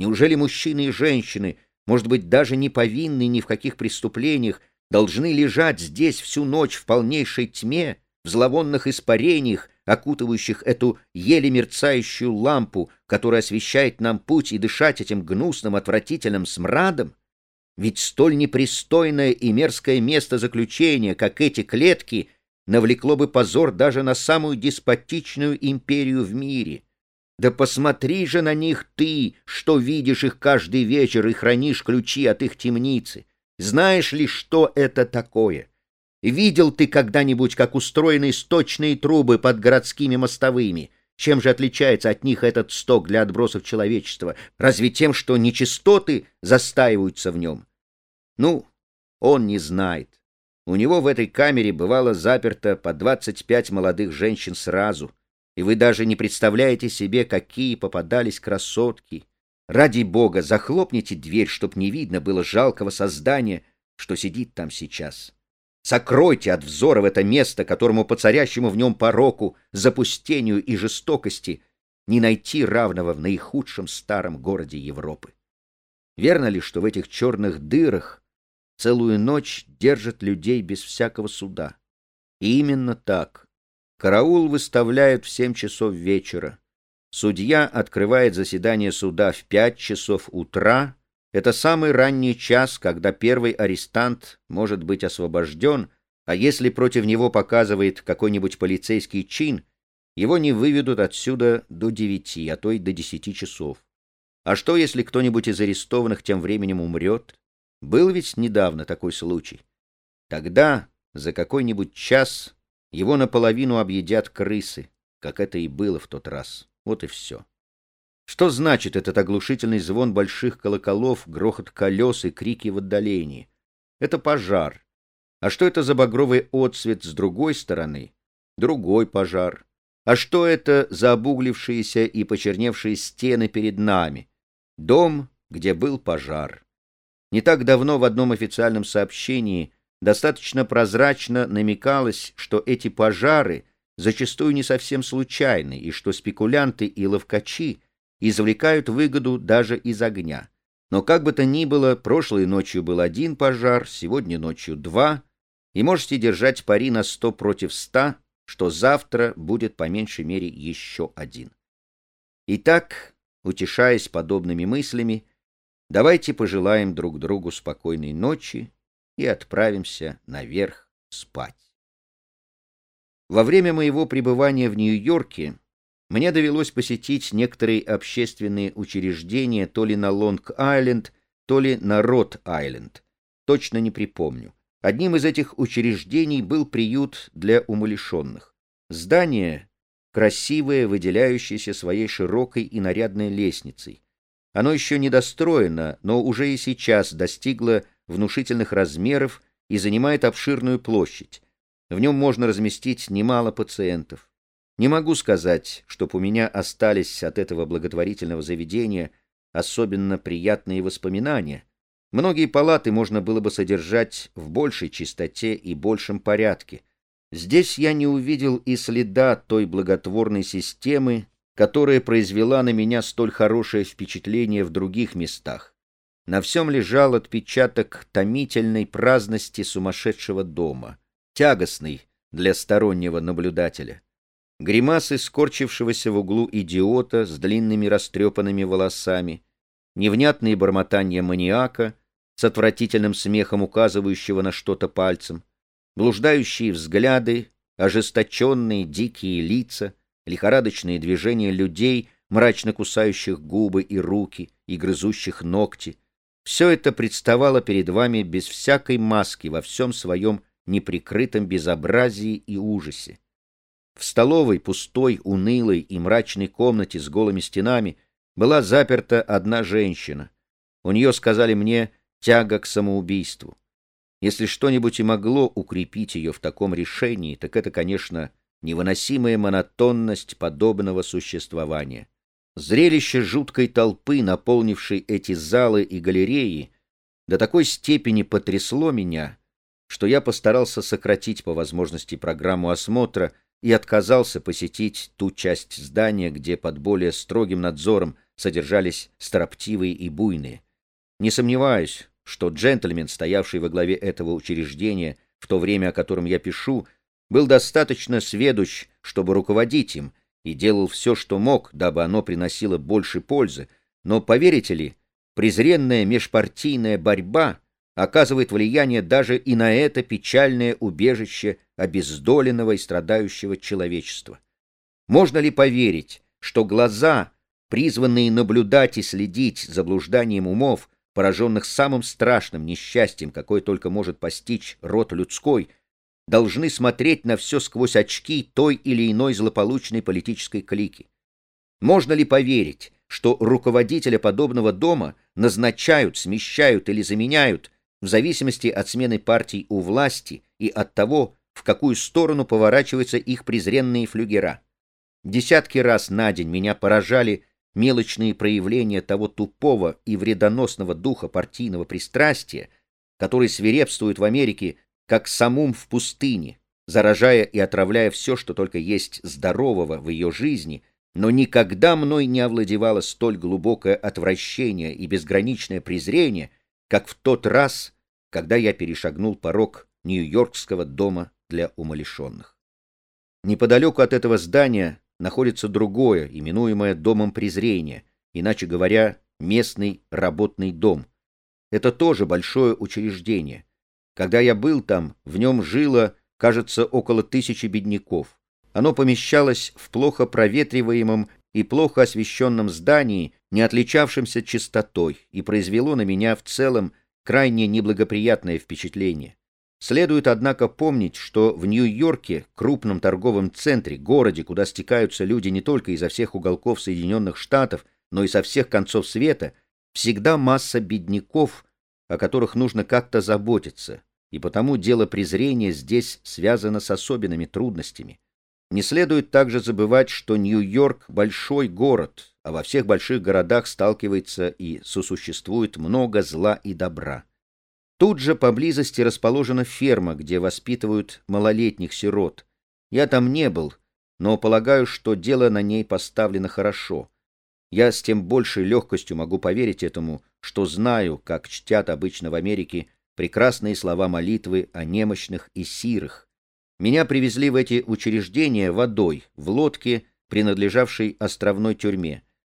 Неужели мужчины и женщины, может быть, даже не повинны ни в каких преступлениях, должны лежать здесь всю ночь в полнейшей тьме, в зловонных испарениях, окутывающих эту еле мерцающую лампу, которая освещает нам путь, и дышать этим гнусным, отвратительным смрадом? Ведь столь непристойное и мерзкое место заключения, как эти клетки, навлекло бы позор даже на самую деспотичную империю в мире. Да посмотри же на них ты, что видишь их каждый вечер и хранишь ключи от их темницы. Знаешь ли, что это такое? Видел ты когда-нибудь, как устроены сточные трубы под городскими мостовыми? Чем же отличается от них этот сток для отбросов человечества? Разве тем, что нечистоты застаиваются в нем? Ну, он не знает. У него в этой камере бывало заперто по 25 молодых женщин сразу, и вы даже не представляете себе, какие попадались красотки. Ради бога, захлопните дверь, чтоб не видно было жалкого создания, что сидит там сейчас. Сокройте от взора в это место, которому по царящему в нем пороку, запустению и жестокости не найти равного в наихудшем старом городе Европы. Верно ли, что в этих черных дырах целую ночь держат людей без всякого суда? И именно так. Караул выставляют в семь часов вечера. Судья открывает заседание суда в пять часов утра, это самый ранний час, когда первый арестант может быть освобожден, а если против него показывает какой-нибудь полицейский чин, его не выведут отсюда до девяти, а то и до десяти часов. А что, если кто-нибудь из арестованных тем временем умрет? Был ведь недавно такой случай. Тогда за какой-нибудь час его наполовину объедят крысы, как это и было в тот раз. Вот и все. Что значит этот оглушительный звон больших колоколов, грохот колес и крики в отдалении? Это пожар. А что это за багровый отсвет с другой стороны? Другой пожар. А что это за обуглившиеся и почерневшие стены перед нами? Дом, где был пожар. Не так давно в одном официальном сообщении достаточно прозрачно намекалось, что эти пожары зачастую не совсем случайны, и что спекулянты и ловкачи извлекают выгоду даже из огня. Но как бы то ни было, прошлой ночью был один пожар, сегодня ночью два, и можете держать пари на сто против ста, что завтра будет по меньшей мере еще один. Итак, утешаясь подобными мыслями, давайте пожелаем друг другу спокойной ночи и отправимся наверх спать. Во время моего пребывания в Нью-Йорке мне довелось посетить некоторые общественные учреждения то ли на Лонг-Айленд, то ли на Рот-Айленд. Точно не припомню. Одним из этих учреждений был приют для умалишенных. Здание красивое, выделяющееся своей широкой и нарядной лестницей. Оно еще не достроено, но уже и сейчас достигло внушительных размеров и занимает обширную площадь. В нем можно разместить немало пациентов. Не могу сказать, чтоб у меня остались от этого благотворительного заведения особенно приятные воспоминания. Многие палаты можно было бы содержать в большей чистоте и большем порядке. Здесь я не увидел и следа той благотворной системы, которая произвела на меня столь хорошее впечатление в других местах. На всем лежал отпечаток томительной праздности сумасшедшего дома, тягостный для стороннего наблюдателя. Гримасы скорчившегося в углу идиота с длинными растрепанными волосами, невнятные бормотания маниака с отвратительным смехом указывающего на что-то пальцем, блуждающие взгляды, ожесточенные дикие лица, лихорадочные движения людей, мрачно кусающих губы и руки и грызущих ногти. Все это представало перед вами без всякой маски во всем своем неприкрытом безобразии и ужасе. В столовой, пустой, унылой и мрачной комнате с голыми стенами была заперта одна женщина. У нее, сказали мне, тяга к самоубийству. Если что-нибудь и могло укрепить ее в таком решении, так это, конечно, невыносимая монотонность подобного существования. Зрелище жуткой толпы, наполнившей эти залы и галереи, до такой степени потрясло меня, что я постарался сократить по возможности программу осмотра и отказался посетить ту часть здания, где под более строгим надзором содержались строптивые и буйные. Не сомневаюсь, что джентльмен, стоявший во главе этого учреждения в то время, о котором я пишу, был достаточно сведущ, чтобы руководить им, и делал все, что мог, дабы оно приносило больше пользы, но, поверите ли, презренная межпартийная борьба оказывает влияние даже и на это печальное убежище обездоленного и страдающего человечества. Можно ли поверить, что глаза, призванные наблюдать и следить за блужданием умов, пораженных самым страшным несчастьем, какое только может постичь род людской, должны смотреть на все сквозь очки той или иной злополучной политической клики? Можно ли поверить, что руководителя подобного дома назначают, смещают или заменяют в зависимости от смены партий у власти и от того, в какую сторону поворачиваются их презренные флюгера? Десятки раз на день меня поражали мелочные проявления того тупого и вредоносного духа партийного пристрастия, который свирепствует в Америке как самум в пустыне, заражая и отравляя все, что только есть здорового в ее жизни, но никогда мной не овладевало столь глубокое отвращение и безграничное презрение, как в тот раз, когда я перешагнул порог Нью-Йоркского дома для умалишенных. Неподалеку от этого здания находится другое, именуемое Домом презрения, иначе говоря, местный работный дом. Это тоже большое учреждение. Когда я был там, в нем жило, кажется, около тысячи бедняков. Оно помещалось в плохо проветриваемом и плохо освещенном здании, не отличавшемся чистотой, и произвело на меня в целом крайне неблагоприятное впечатление. Следует, однако, помнить, что в Нью-Йорке, крупном торговом центре, городе, куда стекаются люди не только изо всех уголков Соединенных Штатов, но и со всех концов света, всегда масса бедняков, о которых нужно как-то заботиться, и потому дело презрения здесь связано с особенными трудностями. Не следует также забывать, что Нью-Йорк — большой город, а во всех больших городах сталкивается и сосуществует много зла и добра. Тут же поблизости расположена ферма, где воспитывают малолетних сирот. Я там не был, но полагаю, что дело на ней поставлено хорошо. Я с тем большей легкостью могу поверить этому, что знаю, как чтят обычно в Америке прекрасные слова молитвы о немощных и сирых. Меня привезли в эти учреждения водой, в лодке, принадлежавшей островной тюрьме.